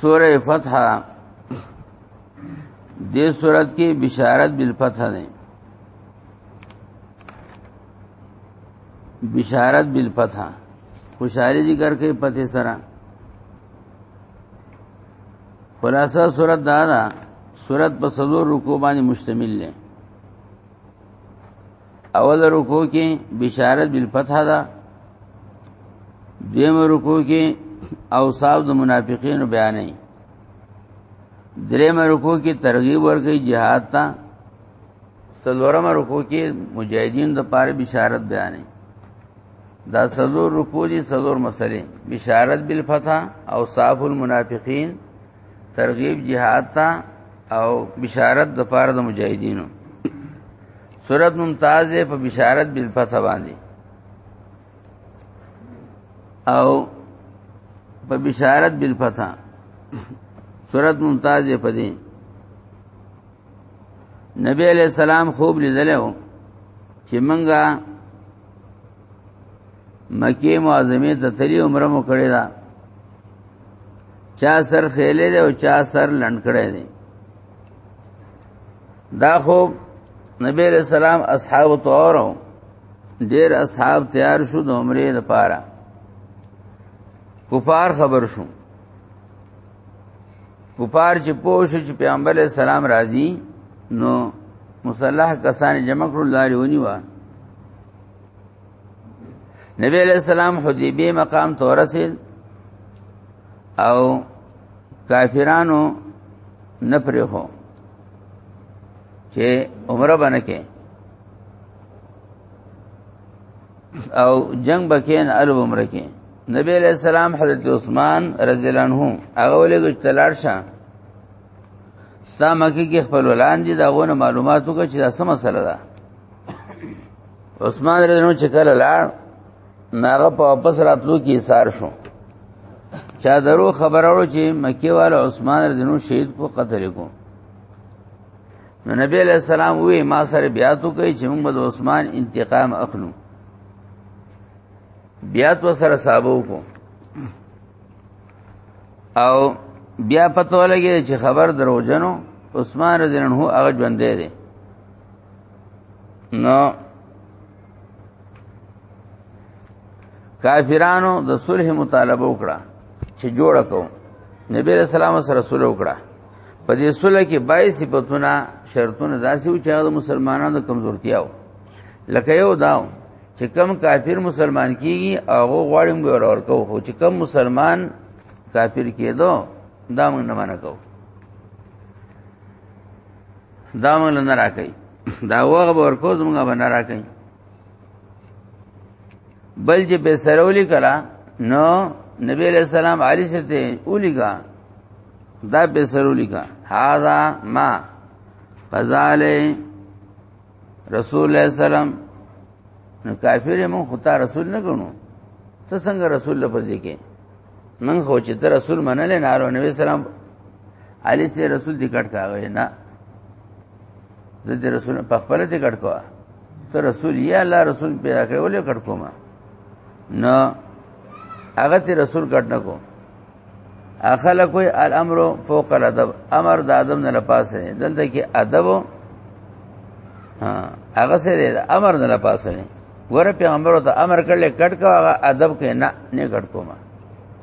سوره فتح دې صورت کې بشارت بالفتح ده بشارت بالفتح خوشحالي ذکر کې پته سره خلاصہ صورت دا ده صورت په سلور رکو باندې مشتمل ده اول رکو کې بشارت بالفتح ده دیم رکو کې اوصاف د منافقین بیانې دریم رکو کې ترغیب ورکړي jihad ته سلورم رکو کې مجاهدین د پاره بشارت بیانې دا سلور رکو دي سلور مسلې بشارت بالفتح اوصاف المنافقین ترغیب jihad ته او بشارت د پاره د مجاهدینو سورت ممتاز ده په بشارت بالفتح باندې او په بشارت بالفتح سورت ممتاز ده په دې نبی علیہ السلام خوب لیدلو چې منګه مکه معظمه ته تلی عمره مو کړی دا چا سر خېلې ده او چا سر لنډ کړی دی دا خو نبی علیہ السلام اصحاب تورو ډیر اصحاب تیار شو د عمرې لپاره کفار خبر شو کفار چې پوه شو چې پیغمبر علیہ السلام راځي نو مسلح کسان جمع کړو لاري ونیوه نبی علیہ السلام حدیبی مقام تو رسید او کافرانو نپری خو چې عمره باندې کې او جنگ بکین ال عمره کې نبی علیہ السلام حضرت عثمان رضی الله عنه هغه ولې ګټلار شه ستا مکی کې خپل ولان دي داغونه معلوماتو کې چې دا سم مسله ده عثمان رضی الله عنه چې کله لاړ ناغه په واپس راتلو کې ایثار شو چا درو خبرو چې مکی والا عثمان رضی الله شهید کو قتل کو نو نبی علیہ السلام وی ما سره بیا تو کوي چې موږ د عثمان انتقام اخلو بیا تو سره صاحبو کو او بیا پته ولګی چې خبر دروژنو عثمان رضی الله عنه هغه ژوند دی نو کافرانو د صلح مطالبه وکړه چې جوړ کو نبی رسول الله سره صلح وکړه په دې صلح کې بای صفاتونه شرطونه داسې و چې د مسلمانانو د کمزورتیا و لکه یو داو چې کم کافر مسلمان کیږي هغه غواړم ګور اور کو خو چې کم مسلمان کافر کېدو دا موږ نه منکو دا موږ نه راکې دا وغه ورکو زموږ باندې راکې بل چې به سرولې کړه نو نبی علیہ السلام علی سے ته اولیګا دا به سرولې کا هاذا ما فزاله رسول الله سلام نو کافر مون خدا رسول نه غنو ته څنګه رسول لفظ کې من خو چې ته رسول منل نه علو نبی سلام علی سي رسول دې کټ کاوه نه زه دې رسول په خپل دې کټ کوه ته رسول یې الله رسول پیدا کړ ولې کټ کوم نه هغه ته رسول کټ نه کو اخلا کوئی الامر فوق الادب امر د ادب نه لپاسه دلته کې ادب ها هغه سره امر نه لپاسه ور پیغمبر ته امر کړل کټ کا هغه ادب کې نه نه کټ کوما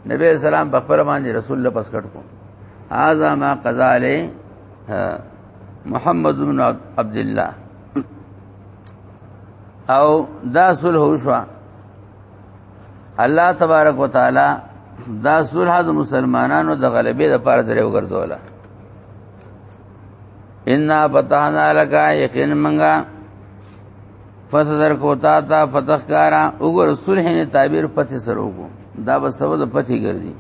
نبی اسلام په خپل باندې رسول الله پس کټ کوم هاذا ما قضا علی محمد بن عبد الله او دا صلح وشوا الله تبارک وتعالى دا صلح د مسلمانانو د غلبې د پاره درې وګرځوله ان فتحنا لك یقین منغا فتح در کو تا تا فتح کارا وګور صلح نه تعبیر پته سره وګو دا به سبب د پته ګرځي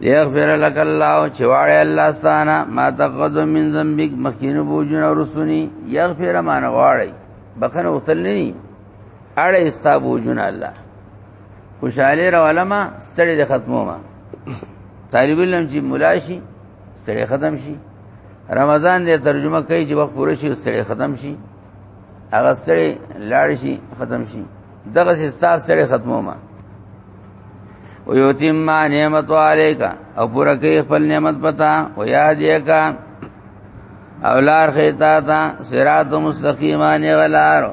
لیغفر لك الله چواړی الله ستانه ما تقدم من ذنبك مخکینو بوجونه ورسونی یغفر ما نه واړی بخنه وتل نه اړه استا بوجونه الله خوشاله راولما ستړي د ختمو ما طالب علم چې ملاشي ستړي ختم شي رمضان دې ترجمه کوي چې وخت پوره شي ستړي ختم شي هغه سړی لاړ شي ختم شي دغه ستا سړی ختمو ما او یتیم ما نعمت علیکا او پورا کې خپل نعمت پتا او یاد یې کا او لار خیتا تا صراط مستقیمان غلارو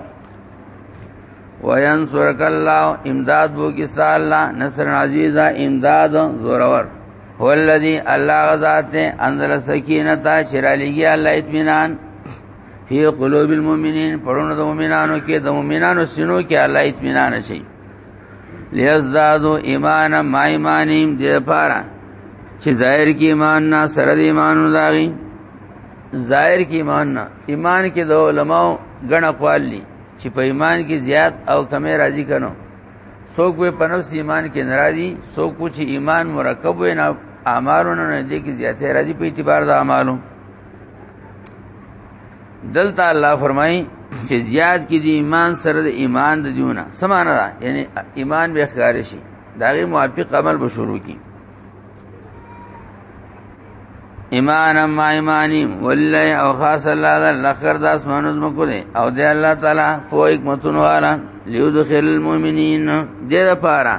وینصرک الله امداد بو کی الله نصر عزیز امداد زورور هو الذی الله غزاد انزل سکینه تا چرالیږي الله اطمینان فی قلوب المؤمنین پرونو د مؤمنانو کې د مؤمنانو سینو کې الله اطمینان شي لیزدادو ایمان ما ایمانیم دې لپاره چې ظاهر کې ایمان نه سره د ایمانو داغي ظاهر کې ایمان نه ایمان کې د علماو غن اقوال دي چې په ایمان کې زیات او کمی راضي کنو څوک به په نفس ایمان کې ناراضي څوک چې ایمان مرکب وي نه اعمالونه نه دي کې زیاتې راضي په اعتبار د اعمالو دلته الله فرمایي چې زیاد کې دی ایمان سره د ایمان د دیونه سمانه ده یعنی ایمان به ښکار شي داغه موافق عمل به شروع کی ایمان ما ایمانی والله او خاص الله د لخر داس مانوز مکو دي او دی الله تعالی په حکمتونو والا لیدخل المؤمنین دې لپاره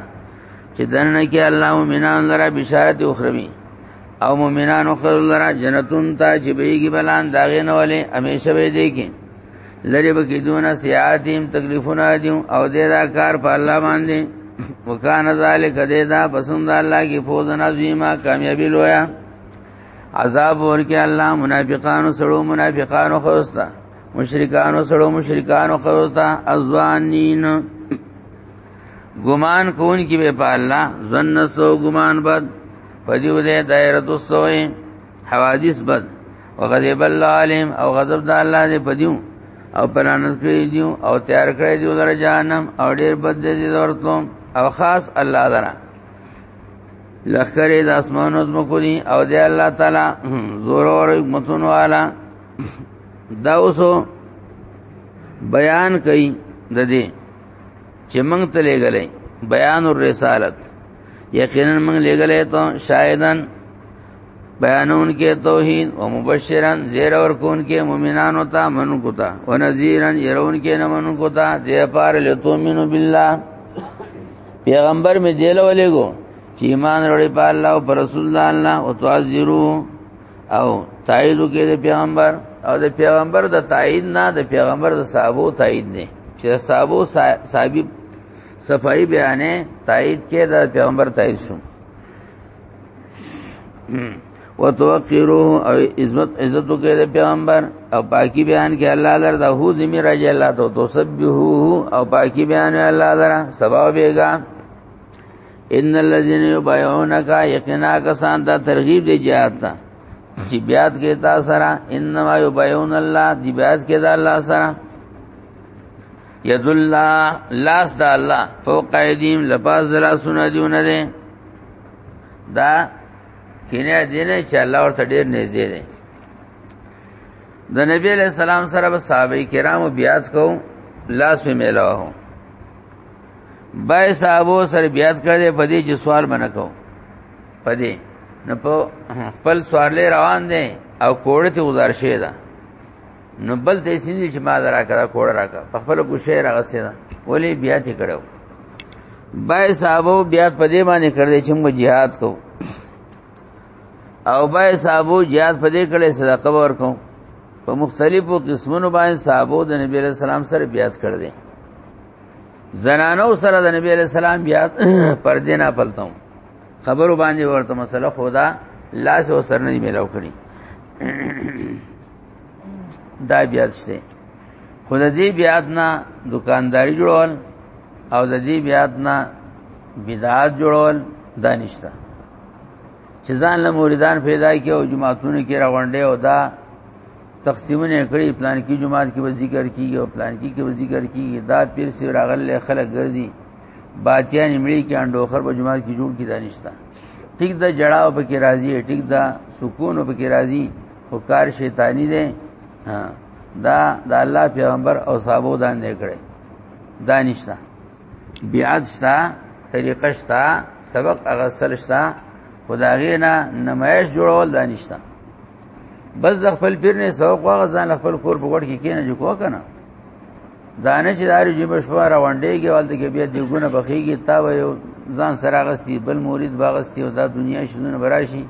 چې دنه کې الله مؤمنان لره بشارت اخروی او مؤمنانو خیر لرا جنتون تا چې بیګي بلان داغه نه ولې همیشه به دی کې لری به کې دونه سیاتیم تکلیفونه دي او دې دا کار په الله باندې وکانه ذالک دې دا پسند الله کې فوز نظیما کامیابی لویا عذاب ورکه الله منافقانو سړو منافقانو خوستا مشرکانو سړو مشرکانو خوستا ازوانین ګمان کون کی به په الله ظن سو ګمان بد پدیو دې دایره تو سوې حوادث بد وغضب الله عليهم او غضب د الله دې پدیو او پرانس کړی دیو او تیار کړی دیو در جهنم او ډیر بد دې ورته او خاص الله درا لخرې د اسمانو زمکو دي او دې الله تعالی زور او حکمتون والا دا اوسو بیان کوي د دې چې موږ ته لګلې بیان الرسالت یقینا موږ لګلې ته شاهدان بیانون کې توحید او مبشران زیر اور کون کې مؤمنانو ته منو کوتا او نذیرن يرون کې نه منو کوتا دې پار لتو منو بالله پیغمبر می دی له ولېګو چې ایمان وروړي په الله او پر رسول الله الله او تعذرو او تایید کې د پیغمبر او د پیغمبر د تایید نه د پیغمبر د صحابه تایید نه چې صحابه صحابي صفائی بیانې تایید کې د پیغمبر تایید شو وتوقروه او عزت عزت کې د پیغمبر او پاکي بیان کې الله لر د هو ذمہ راځي الله ته تسبحه او پاکي بیان الله لر سبا بیگا ان الذين يبايعونك يقينا کسان دا ترغیب دی جهاد ته چې بیات کې تا سره انما يبايعون الله دی بیات کې دا الله سره ید الله لاس د الله فوق ایدیم لباس درا سونه دیونه ده دا کینه دینه چې الله ورته ډیر نږدې ده د نبی علیہ السلام سره به صحابه کرامو بیات کو لاس په میلاو هو بای صحابو سره بیات کړل په دې چې سوال منه کو په دې نو په خپل سوالې روان دي او کوړه ته گزارشې ده نو بل دې سینې چې ما درا کرا کوړه راکا په خپل ګوشه راغسته دا ولې بیا تی کړو بای صاحبو بیا په دې باندې کړل چې موږ jihad کو او بای صاحبو jihad په دې کړل صدقه ورکو په مختلفو قسمونو باندې صاحبو د نبی له سلام سره بیا کړل دي زنانو سره د نبی له سلام بیا پر دې نه پلتم خبرو باندې ورته مسله خدا لاس او سر نه ملاو کړی دا بیات شته خو د دې بیات نه دکانداری جوړول او د دې بیات نه بدعات جوړول دا نشته چې ځان له مریدان پیدا کی او جماعتونو کې راغونډې او دا تقسیمونه کړی پلان کې جماعت کې ذکر کیږي او پلان کې کې ذکر کیږي دا پیر سی راغل خلک ګرځي باتیان مړي کې انډوخر په جماعت کې جوړ کی دانشتا ټیک دا جړاو په کې راضي ټیک دا سکون په کې راضي خو کار شیطانی دی ها دا د الله پیغمبر او صحابه دا نه کړي دانشتا بیعت شتا طریقه شتا سبق اغسل شتا خدای نه نمایش جوړول دانشتا بس د خپل پیر نه سبق واغ ځان خپل کور په وړ کې کینې جو کو کنه دانه چې داري جمع شپه را وانډېږي والته کې بیا دیګونه بخېږي تا و یو ځان سره غستی بل مورید باغستی او دا دنیا شنو براشي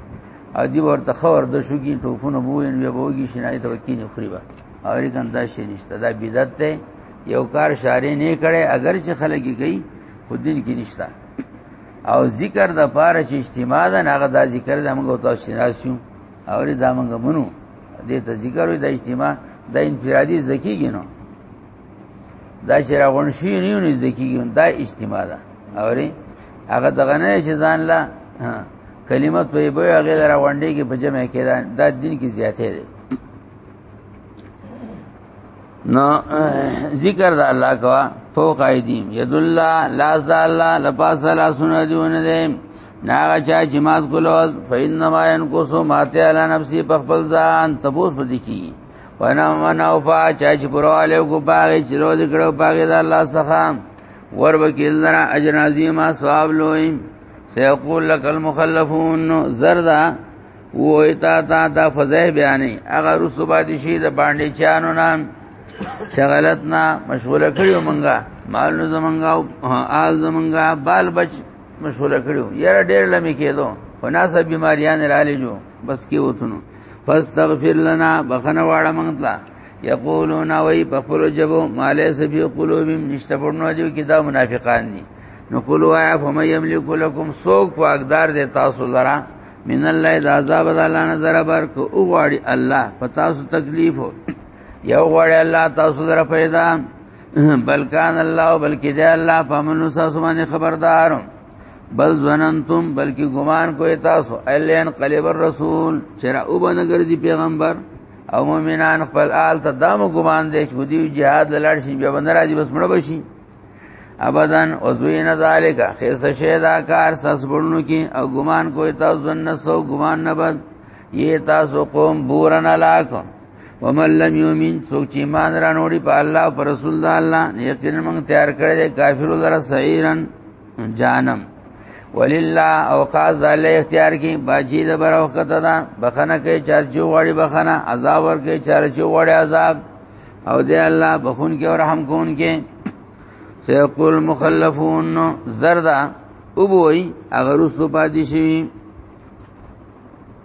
عجیب ورته خبر د شو کې ټوپونه بو ان بیا بوګي شنای ته وکینی خریبا امریکن دا شي نشته دا بدعت ته یو کار شارې نه کړي اگر چې خلک یې کوي خو دین کې نشته او ذکر د پاره چې اجتماع ده هغه دا ذکر د موږ او تاسو شناسو او دا موږ منو دې ته ذکر وي د اجتماع د انفرادي زکیږي نو دا چې راغون شي نه نه ځکیږي دا اجتماع ده اوري هغه دغه نه چې ځان لا کلمه طیبه هغه را وندې کې په جمع کې دا دین کې زیاتې ده نو ذکر د الله کوا فوق ایدیم ید الله لاس د الله لپاس لا سن دیونه ده ناغه چا چې مات کولوز فینما ينقصو ماته علی نفسي په خپل ځان تبوس پدې کی ونا ونا او پا چا چې پرواله کو پاګه چې روز کړو پاګه د الله څخه ور وکیل لرا اجر عظیمه ثواب لوی سيقول لك المخلفون زردا وای تا تا دا فزای بیانې هغه رسو باندې شي د باندې چانو نام شغلت نه مشغوله کړیو مونږه مال نو زمونږه او آل زمونږه بال بچ مشغوله کړیو یاره ډېر لمې کېدو خو ناسه بیماریان را لې جو بس کې وتنو فاستغفر لنا بخنه واړه مونږ ته یقولون وای په خپل جبو مالې سبي قلوبهم نشته پړنو دیو کې دا منافقان دي نو قولوا یا فم یملک لكم سوق واقدار دې تاسو لرا من الله د عذاب الله نظر بر کو او غاړي الله پتا سو تکلیف هو یو غاړي الله تاسو لرا پیدا بلکان الله بلکې دې الله پمنو تاسو باندې خبردارم بل ظننتم بلکې ګمان کوی تاسو الین قلب الرسول چر او بنګرځي پیغمبر او مؤمنان خپل آل ته دامو ګمان دي چې دیو jihad لاړ شي بیا بندر راځي بس مړ بشي ابدان او زوین ذالک خیس شیدا کار سس بړنو کې او ګمان کوی تاسو ظن سو ګمان نه بد یہ تاسو قوم بورن علاقه ومن لم یؤمن څوک چې ایمان را نوړي په الله او پر رسول الله یقینا موږ تیار کړی دی کافر لره سعیرن جانم ولله او قاز الله اختیار کی باجی د بر وخت دا بخنه کې چار جو وړي بخنه عذاب ور کې چار جو وړي عذاب او دی الله بخون کې او رحم کون کې سيقول مخلفون زردا او بوئی اگر اس پادشوی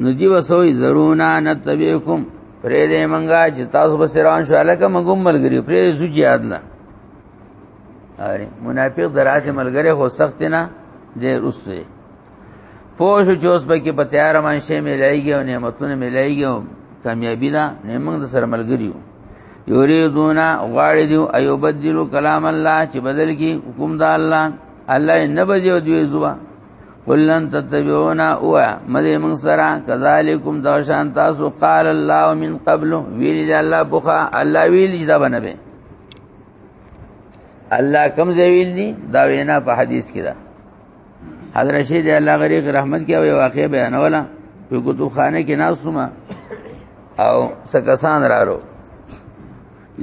نو دی وسوی زرونا نتبیکم پرې دې منګه چې تاسو به سران شو الکه مګم ملګری پرې زو jihad لا اره منافق درات ملګری هو سخت نه دې رسوي پوه شو چې اوس به کې په تیار مان شي ملایږي او نعمتونه ملایږي او کامیابی ده نه موږ د سره ملګریو یریدونا غواړي دی ایو بدلو کلام الله چې بدل کی حکم د الله الله نه بځو دی زوا قلن تتبعونا او مدې موږ سره کذالکم دوشان تاسو قال الله من قبل ویل دی الله بوخا الله ویل دی دا بنبه الله کم ځای ویل دی دا وینا په حدیث کې ده حضرت شیخ الله غریق رحمت کې او واقع بیانولا په کتب خانه کې ناسوما او سکسان رارو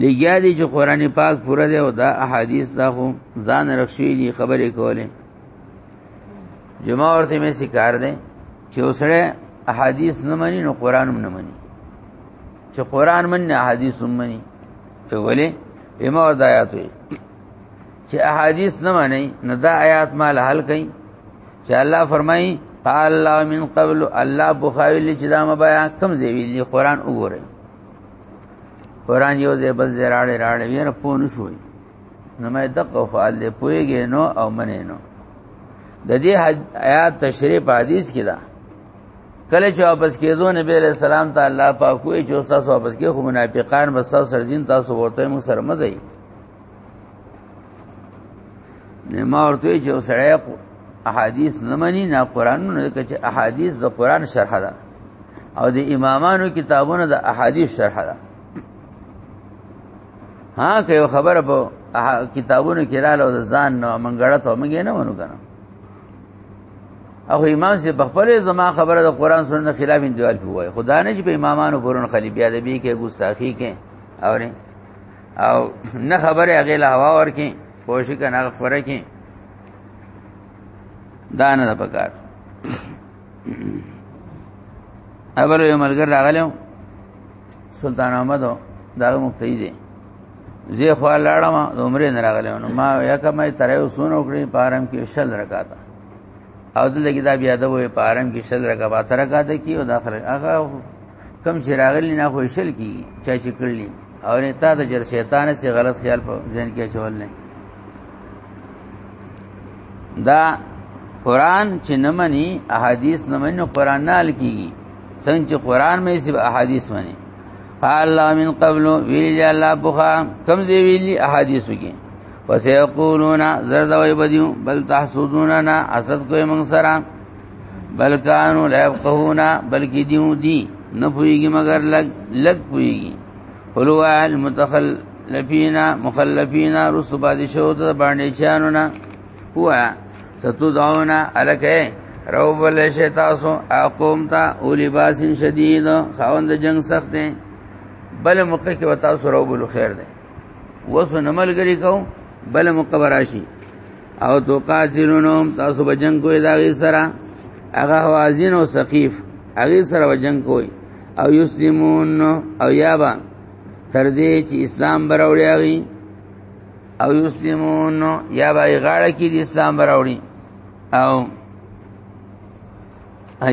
لګیا دي چې قران پاک پوره دی او دا احادیث دا خو ځان رخصي دي خبرې کولې جمعه ورته مې سکار دی چې وسړی احادیث نه مني نو قران هم نه مني چې قران من نه احادیث هم مني په ولې ایمه ور دایات وي چې احادیث نه مني نو دا آیات مال حل کړي چې الله فرمایي قال الله من قبل الله بخاوی چې دا مبیا کم زیویلی قران وګوره قران یو ځای بل ځای راړې راړې ویره پوه نه شوي نو مې دغه حال له پويږي نو او منې نو د دې آیات تشریح په حدیث کې ده کله چې واپس کېدو نبی علیہ السلام ته الله پاک وی چې تاسو واپس کې خو منافقان بس تاسو سرجین تاسو ورته مو سره مزي نه ما ورته چې سړی احادیث نه مني نه قران نه چې احادیث د قران شرح ده او د امامانو کتابونو د احادیث شرح ده ها که یو خبره په کتابونو کې رااله د ځان نو منګړه ته مونږ نه ونو کنه اخو امام سي بخپل زما خبره د قران سنت خلاف انجوال کوی خدا نه چې په امامانو پرون خلی بیا د بی کې ګستاخی کې او نه او نه خبره هغه له هوا ور کې کوشش کنه خبره کې دا نه د پکار اول یو ملګر راغلم سلطان احمد دا مقتدی دی زی خو لاړم د عمرې نه راغلی نو ما یا کمه تر یو سونو کړی پارم کې شل رکاته او د لګی دا بیا د وې پارم کې شل رکعات رکاته کی او داخله هغه کم چې راغلی نه خو شل کی چا چې کړلی او نه تا د جر شیطان سي غلط خیال په ذهن کې چول نه دا قران چې نه مني احادیث نه مني قران نه لکېږي څنګه چې قران مې سب احادیث مني قال الله من قبل ویل الله بخا کم دی ویل احادیث کې پس یقولون زرد وای بدیو بل تحسدوننا حسد کوي موږ سره بل کانو لا يفقهون بلکې دیو دی نه پويږي مگر لګ لګ پويږي قلوا المتخلفین مخلفین رسوبات شوت باندې چانو نه هو ستو داونا الکه رو بل شي تاسو اقوم تا او لباس شدید خوند جنگ سخت دی بل موقع کې وتا سره بل خیر دی وسو نمل غری کو بل موقع راشي او تو قاتلونهم تاسو به جنگ کوی دا غي سره هغه حوازین او سقیف هغه سره به جنگ کوی او یسلمون او یابا تر دې چې اسلام براوړی او یسلمون یا به غاړه کې د اسلام براوړي او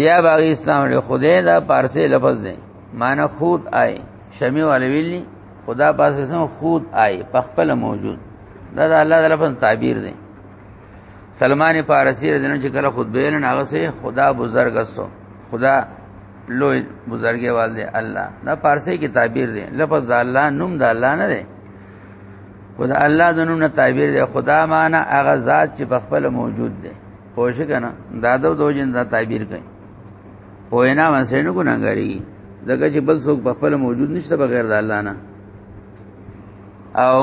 یا به اسلام له خدای دا پارسه لفظ دی معنی خود آئے شمی والے ویلی خدا پاس قسم خود آئے پخپل موجود دا دا الله تعالی په تعبیر دی سلمان فارسی رضی الله چې کله خود بیان هغه سه خدا بزرګ استو خدا لوی بزرګي والده الله دا فارسی کې تعبیر دی لفظ دا الله نوم دا الله نه دی خدا الله د نوم نه تعبیر دی خدا معنا هغه ذات چې په خپل موجود دی پوه شئ کنه دا د دوجن دا تعبیر کوي پوه نه ونسې نه ګناګاری ځکه چې بل څوک په خپل موجود نشته بغیر د الله نه او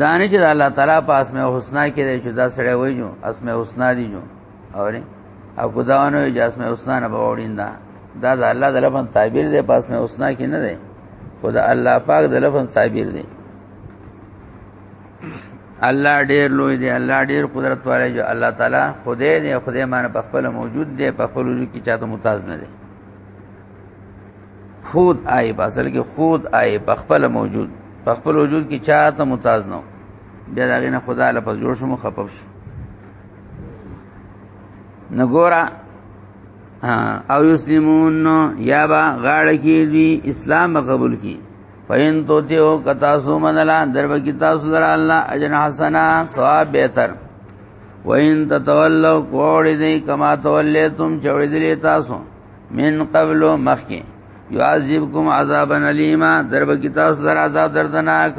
دانه چې الله تعالی په اسماء الحسنا کې دی چې دا سړی وایي جو اسماء الحسنا دی جو اوري او خدانو اجازه مې اوسنا نه باوریندا دا د الله د لفظ تعبیر دی پاس مې اوسنا کې نه دی خدا الله پاک د لفظ تعبیر دی الله ډیر لوی دی الله ډیر قدرت والے جو الله تعالی خدای دی خدای معنی په خپل موجود دی په خپل وجود کې چاته محتاج نه دی خود آئی په اصل کې خود آئی په خپل موجود په خپل وجود کې چاته محتاج نه بیا دا غینه خدا له پزور شو مخفف شو نګورا او یسلمون یا با غاړه کې دی اسلام قبول کی فین تو تیو کتا سو منلا درب کی تاسو در الله اجر حسنا ثواب بهتر وین تتولو کوړی دی کما تولیتم چوړی دی تاسو من قبل مخکې یعذبکم عذابا الیما درب کی تاسو در عذاب دردناک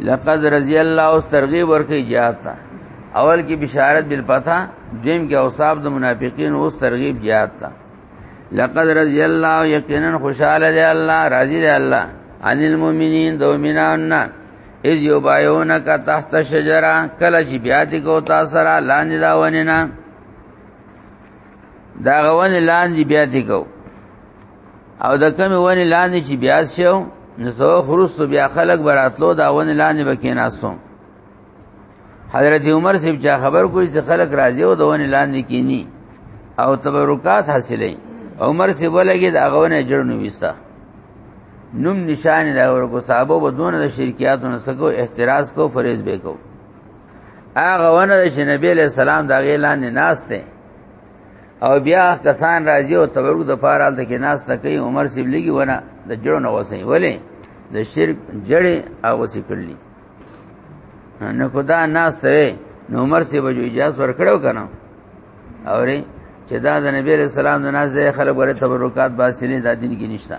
لقد رضی الله او ترغیب ورکې جهاد ته اول کې بشارت بل پتا دیم کې اوصاف د منافقین او ترغیب جهاد ته لقد رضی الله یقینا خوشاله دی الله راضی دی الله عن المؤمنین دو مینان اذ یبایونک تحت شجره کله چې بیا دې کو تاسو سره لاندې دا ونینا دا غوونه لاندې بیا دې کو او د کم ونی لاندې چې بیا شو نو زه خرست بیا خلک براتلو دا ونی لاندې بکیناستو حضرت عمر سیب چا خبر کوی چې خلک راځي او د ونی لاندې کینی او تبرکات حاصلې عمر سیب ولګي دا غونه جوړ نو وستا نوم نشان دا ورکو صاحبو بدونه د شرکیاتو نه سکو احتراز کو فریض به کو هغه ونه چې نبی له سلام دا غیلان نه ناشته او بیا کسان راځي او تبرک د پاره حالت کې ناس تکي عمر سیب لګي ونه د جړو نه وسې ولې د شرک جړې او وسې کړلی نو خدا ناس ته نو عمر سیب جو اجازه ور کړو کنه اوري چې دا د نبی رسول الله د ناس ځای خلک ورته تبرکات باسلې د دین کې نشته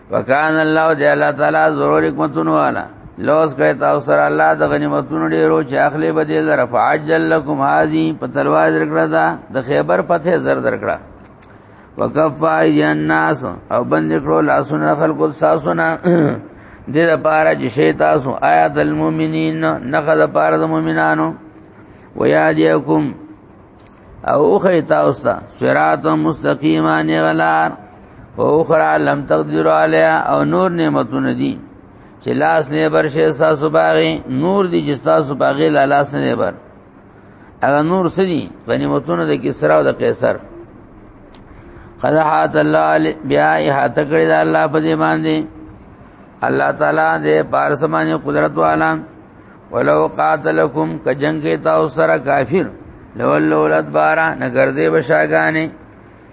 وکان الله دی الله تعالی ضرور حکمتونو والا لوس کړه تاسو سره الله د غنیمتونو ډیرو چې اخلي به دې لره فعجل لكم هذه په تلوار درکړه دا د خیبر پته زر درکړه وکفا الناس او بند کړو لاسونه خلقو ساسونه دې د پاره چې شي تاسو آیات المؤمنین نخذ پاره د مؤمنانو ویادیکم او خی تاسو ته صراط مستقیما نغلار او خرا لم تقدر علیا او نور نعمتونه دي چې لاس نه بر شي تاسو باغی نور دي چې تاسو باغی لا لاس نه بر اغه نور سدي غنیمتونه د کسرا او د قیصر قد حات الله بیا حات کړی د الله په دې باندې الله تعالی دې بارسمانه قدرت والا ولو قاتلکم کجنګ کې تاسو سره کافر لول لولت بارا نګر دې بشاګانې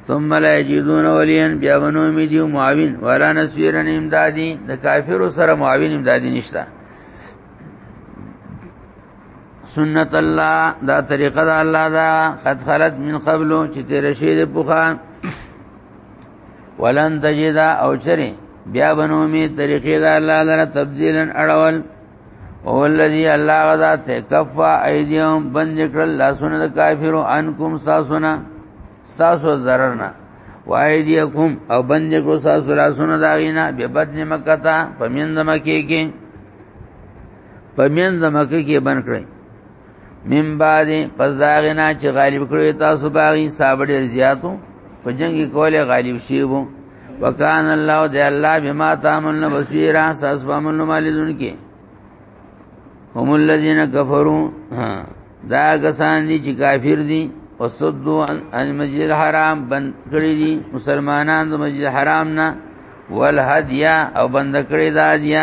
ثم لا یجدون ولیا بیا ونو می دیو معاون ولا نسویرن امدادی د کافر سره معاون امدادی نشتا سنت الله دا طریقه دا الله دا قد خلت من قبل چې تیر شي د بوخان ولن تجدا او چره بیا بنو می طریقې دا الله لره تبدیلا اړول او الذي الله غذا ته کفا ايديهم بند کړل لاسونه د کافرو انکم ساسونه ساسو ضررنا وایدیکم او بند کو ساسو لاسونه داغینا به بدن مکه تا پمند مکه کې پمند مکه کې بند کړی من بعد پس داغنا چې غالب کړی تاسو باغی صاحب ډیر زیاتو په جنگ کوله غالب شی وو وکان الله دی الله بما تعملن بصیرا ساس بامن مالذون کې هم الذين كفروا دا کسان دي چې کافر دي او صدو عن المسجد الحرام بند کړی دي مسلمانان د مسجد الحرام نه والهدیا او بند کړی دا دیا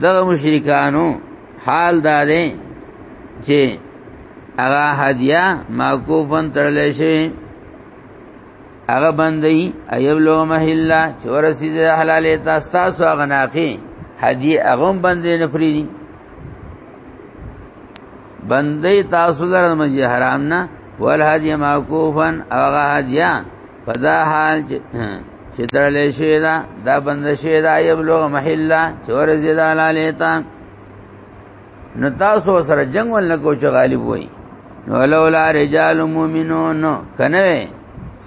دغه مشرکانو حال دا دی چې هغه هدیه معقوفن ترلې شي هغه بندي ایب لو محلا چورسید حلال تاسو هغه ناخي هدی هغه بندې نه پری بندې تاسو لره مې حرام نه ول هدی معقوفن هغه هدیه په دا حال کې چې تړلې شي دا دا بند شي دا یبلغ محله چې ورځي دا لاله تا نو تاسو سره جنگ ول کو چې غالب وای نو لولا رجال مؤمنون کنه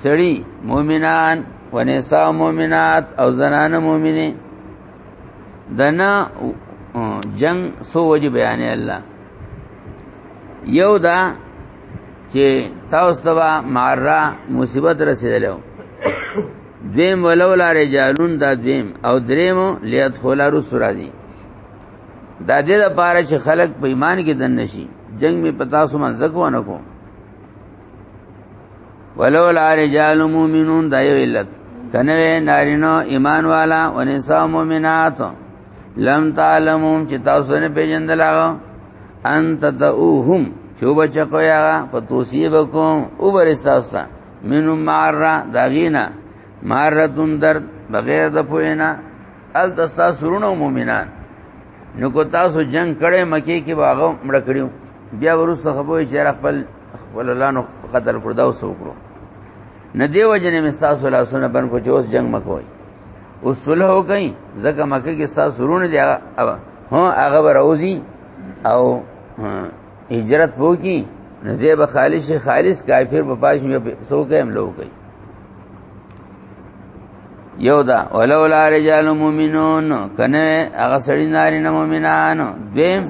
سړی مؤمنان ونساء مؤمنات او زنان مؤمنه دنا جنگ سو وجه بیان الله یو دا چې تاسو ته مارا مصیبت رسیدلو دیم ولولا رجالون دا دیم او دریمو لیت خولا رسول دي دا دې لپاره چې خلک په ایمان کې دن نشي جنگ می پتا سو من زکو نه کو ولولا رجال مومنون دا یو علت کنه نارینو ایمان والا ونساء مومنات لم تعلمون چې تاسو نه پیژندل هغه انت تدعوهم چې بچکو یا په توصیب کوم او برساستا منو مارا داغینا مارتون درد بغیر د پوینا ال تاسو سرونو مؤمنان نو کو تاسو جنگ کړي مکی کې واغو مړ کړیو بیا ورسره خبرې چې خپل خپل لانو قتل کړدا وسو کړو نه دیو جنې مستاسو لاسونه بن کو جوس جنگ مکوئ او صلح وکي زکه مکه کې ساس ورونه دی هو هغه راوځي او هجرت وکي نزیب خالص خالص کافر په پاش مې سو کې هم لوګي یو دا ولولا رجال مومنون کنه هغه سړی ناری نه مومنان دیم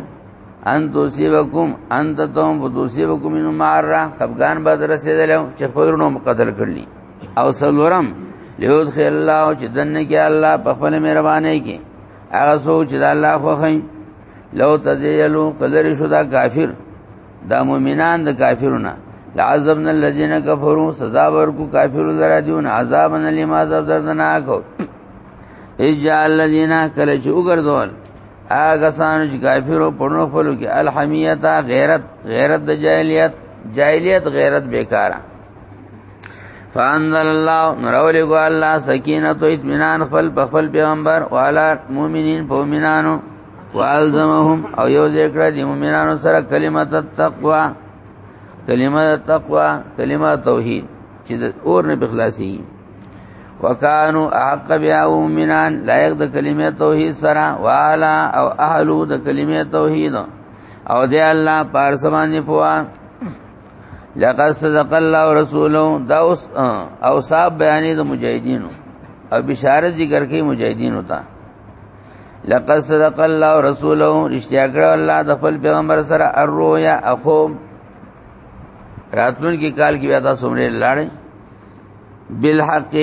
ان توسیبکم انت توم توسیبکم من مارا خفغان بدر رسیدل چې خپلونو قتل کړلی او سلورم لیود خیر الله چې دنه کې الله په خپل مهرباني کې هغه سوچ چې الله خو خي لو تزیلو قدر شو دا کافر دا مؤمنان د کافرونه لعذبنا الذين كفروا سزا ورکو کافر لرا دیون عذاب ان لما عذاب دردناک اجا الذين کله چې وګرځول هغه سان چې کافرو پرنو خپل کې الحمیتا غیرت غیرت د جاهلیت جاهلیت غیرت بیکاره فانزل الله نراولی گو الله سکینت و اتمنان خپل بخفل پیغمبر والا مومنین پومنانو والزمهم او یو ذکر دی مومنانو سره کلمت التقوا کلمت التقوا کلمت توحید چې اور نه بخلاصي وکانو احق بیا مومنان لایق د کلمې توحید سره والا او اهلو د کلمې توحید او دی الله پارسمانی پوان لقد صدق الله ورسوله دا اوس اوصاف بیانې د مجاهدینو او بشارت ذکر کوي مجاهدینو ته لقد صدق الله ورسوله رښتیا کړو الله د خپل پیغمبر سره الرؤيا اخو راتمن کې کال کې بیا تاسو مړې لاړې بالحق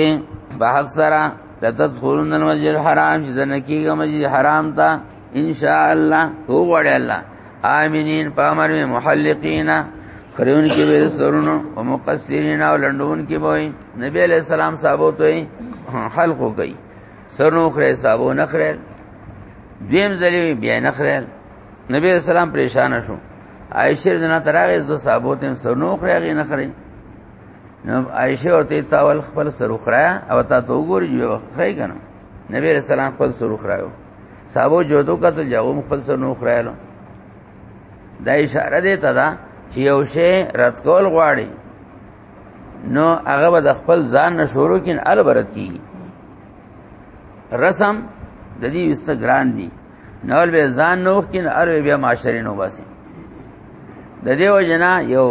بحق سره لتدخلون المسجد الحرام چې دنه کېږي مسجد حرام ته ان شاء الله هو وړ الله امینین پامر می محلقین خریون کې به سرونو او مقصرین او لندون کې وای نبی علیہ السلام صاحبو ته حلق کوي سرونو خره صاحبو نه خره دیم ځلې بیا نه خره نبی علیہ السلام پریشان شو عائشہ دنا تراغه ز صاحبو ته سرونو خره غي نه خره نو عائشہ ورته تاول خپل سر خره او تا تو ګوري جو خره کنه نبی رسول الله خپل سر وخراو صحابه جوړو کته جواب خپل سر نو خراو دا اشاره دی ته دا چې یو شی رد کول غواړي نو هغه به د خپل ځان نه شروع کین ال برت کی رسم د دې وسته ګران دي نول به ځان نو کین ال بیا معاشري نو باسي د دې وجنا یو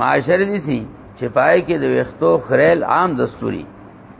معاشري دي سي چې پای کې د وختو خریل عام دستوري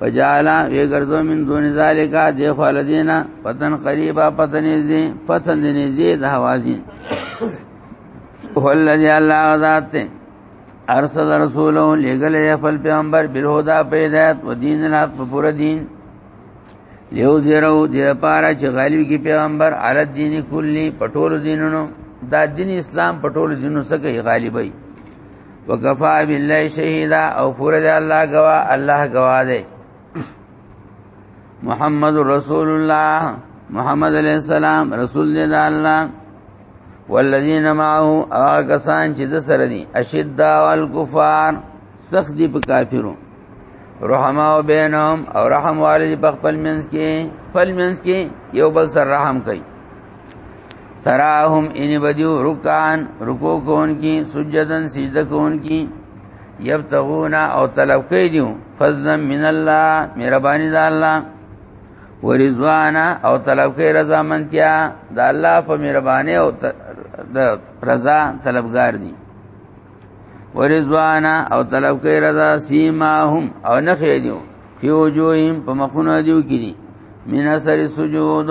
فجالا وی ګرځو من دون ذالک دی خو الذینا پتن قریبا پتن نزدې پتن نزدې د حوازین هو الذی الله غذات ارسل رسوله لګل خپل پیغمبر بالهدى پیدات و دین الحق په پورا دین لیو زیرو د پاره چې غالب کی پیغمبر علی دین کلی پټول دینونو دا دین اسلام پټول دینونو سره غالبای وکفا بالله شهیدا او پورا دی الله گوا الله گوا دی محمد رسول الله محمد علیہ السلام رسول دی دا الله والذین معه آکسان چې د سره دي اشد والکفار سخت دي په کافرو رحما او بینهم او رحم والي په خپل منځ کې خپل منځ کې یو بل سره رحم کوي تراهم ان بدیو رکان رکو کون کی سجدن سجده کون کی یبتغون او طلب کوي دیو فضل من الله مهرباني د الله ورزوانا او طلب کوي رضا منتیا د الله په مهرباني او د رضا طلبگار دي ورزوانا او طلب کوي رضا سیماهم او نخې دیو فی وجوههم په مخونو دیو کې دي من اثر سجود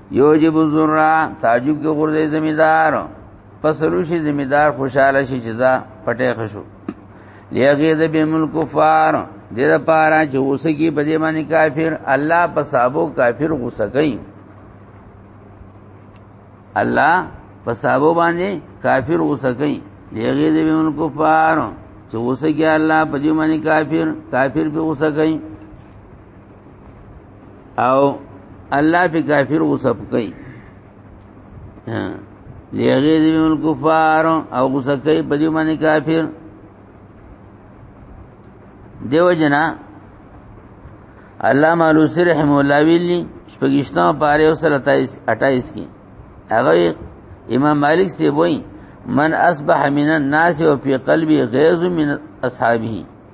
یوجب الذرا تعجب کې غردې زمیدار پسلو شي زمیدار خوشاله شي چې دا پټه خشو لیاګه د به ملک کفار د دې لپاره چې اوسګي په دې باندې کافر الله په صابو کافر غوسه کوي الله په صابو باندې کافر غوسه کوي لیاګه د به ملک کفار چې اوسګي الله په دې باندې کافر کافر به غوسه کوي او الله په کافر وسب کوي لیغیظ بهم الكفار او غصه کوي په دې باندې کافر دیو جنا علامہ علوسی رحم الله ویلی شپږشتمه پاره او 27 28 کې هغه امام مالک سی وای من اصبح من الناس وفي قلبي غيظ من اصحابه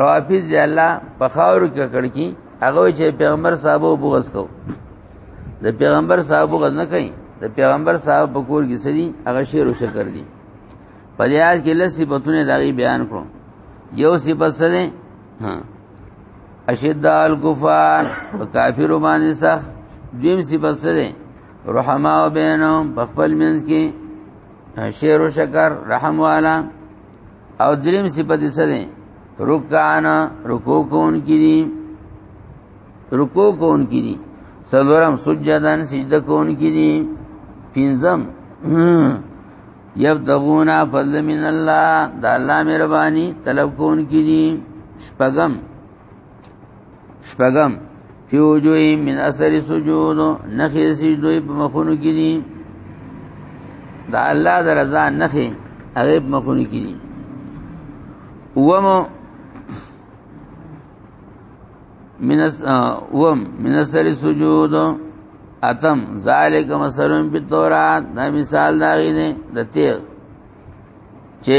روافض دی الله په خاور کې کړ کی هغه چې پیغمبر صاحب بغض کو د پیغمبر صاحب بغض نه کوي د پیغمبر صاحب په کور کې سړي هغه شعر او شکر دي په دې آیت کې لسی بتونه داغي بیان کړو یو صفت سره ها اشد الکفار کافر باندې سخت دیم صفت سره رحماء بینهم په خپل منځ کې شعر او شکر رحم والا او دریم صفت یې سره رکعانا رکوع کون کی دي رکوع کون کی دي سلورم سجدان سجده کون کی دي پنځم یبتغون فضل من الله د الله مهرباني طلب کون کی دي شپږم شپغم فی وجوه من اثر سجود نخی سجدوی په مخونو کې دي دا الله د رضا نخی هغه په مخونو کې دي ومو من اس وم من اثر سجود اتم ذالک مثلن بالتورات دا مثال دا غینه د تیر چې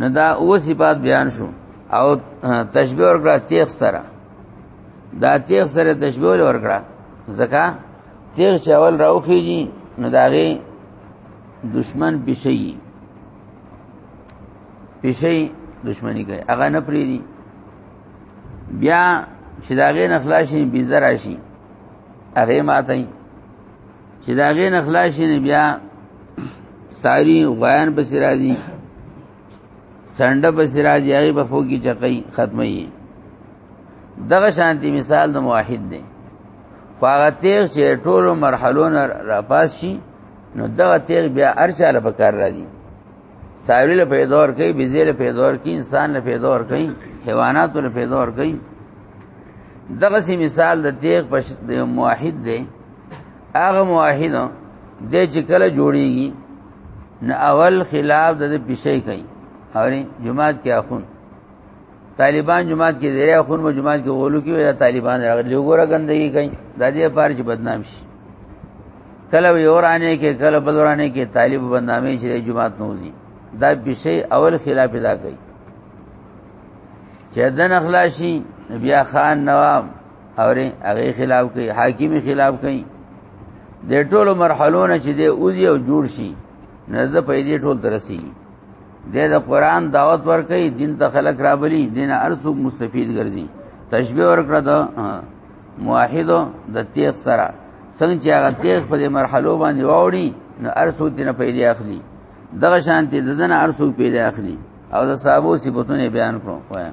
نه دا او صفات بیان شو او تشبیه ورکړه تیغ سره دا تیغ سره تشبیه ورکړه ځکه تیغ چاول راوخیږي نو داغه دشمن پشي پشي دشمنی کوي هغه نه پری دي بیا چې داغه نخلاشي بیزر راشي هغه ماته چې دا غې نه خلاص شي نه بیا ساری غیان پس راځي سنډه پس راځي هغه په خو کې چقي ختمه یي دغه شانتی مثال د موحد دی خو هغه تیغ چې ټولو مرحلو نه راپاس شي نو دغه تیغ بیا ارچاله په کار راځي ساویل په دور کې بيزیل په دور کې انسان له په دور کې حیوانات له په دور کې دغه سي مثال د تیغ په موحد دی هغه موحد د چې کله جوړیږي نه اول خلاف د پیسې کوي اوري جماعت کې اخون طالبان جماعت کې ډیره اخون مو جماعت کې غولو کې ولا طالبان راغلي وګوره ګندګي کوي د دې پاره چې بدنام شي کله یورانه کې کله بلورانه کې طالب بدنامي چې جماعت نوځي دا پیسې اول خلاف ادا کوي چې دن اخلاصي بیا خان نواب اوري هغه خلاف کوي حاکم خلاف کوي د ټولو مرحلو نه چې د اوزي او جوړ شي نه د پیدې ټول ترسي د د قران دعوت ور کوي دین ته خلق را بلی دین ارسو مستفید ګرځي تشبیه ور کړه د موحد د تیغ سره څنګه چې هغه تیغ په دې مرحلو باندې واوړي نو ارسو دینه پیدې اخلي دغه شانتي ددن ارسو پیدې اخلي او د صحابو صفاتونه بیان کړو وایا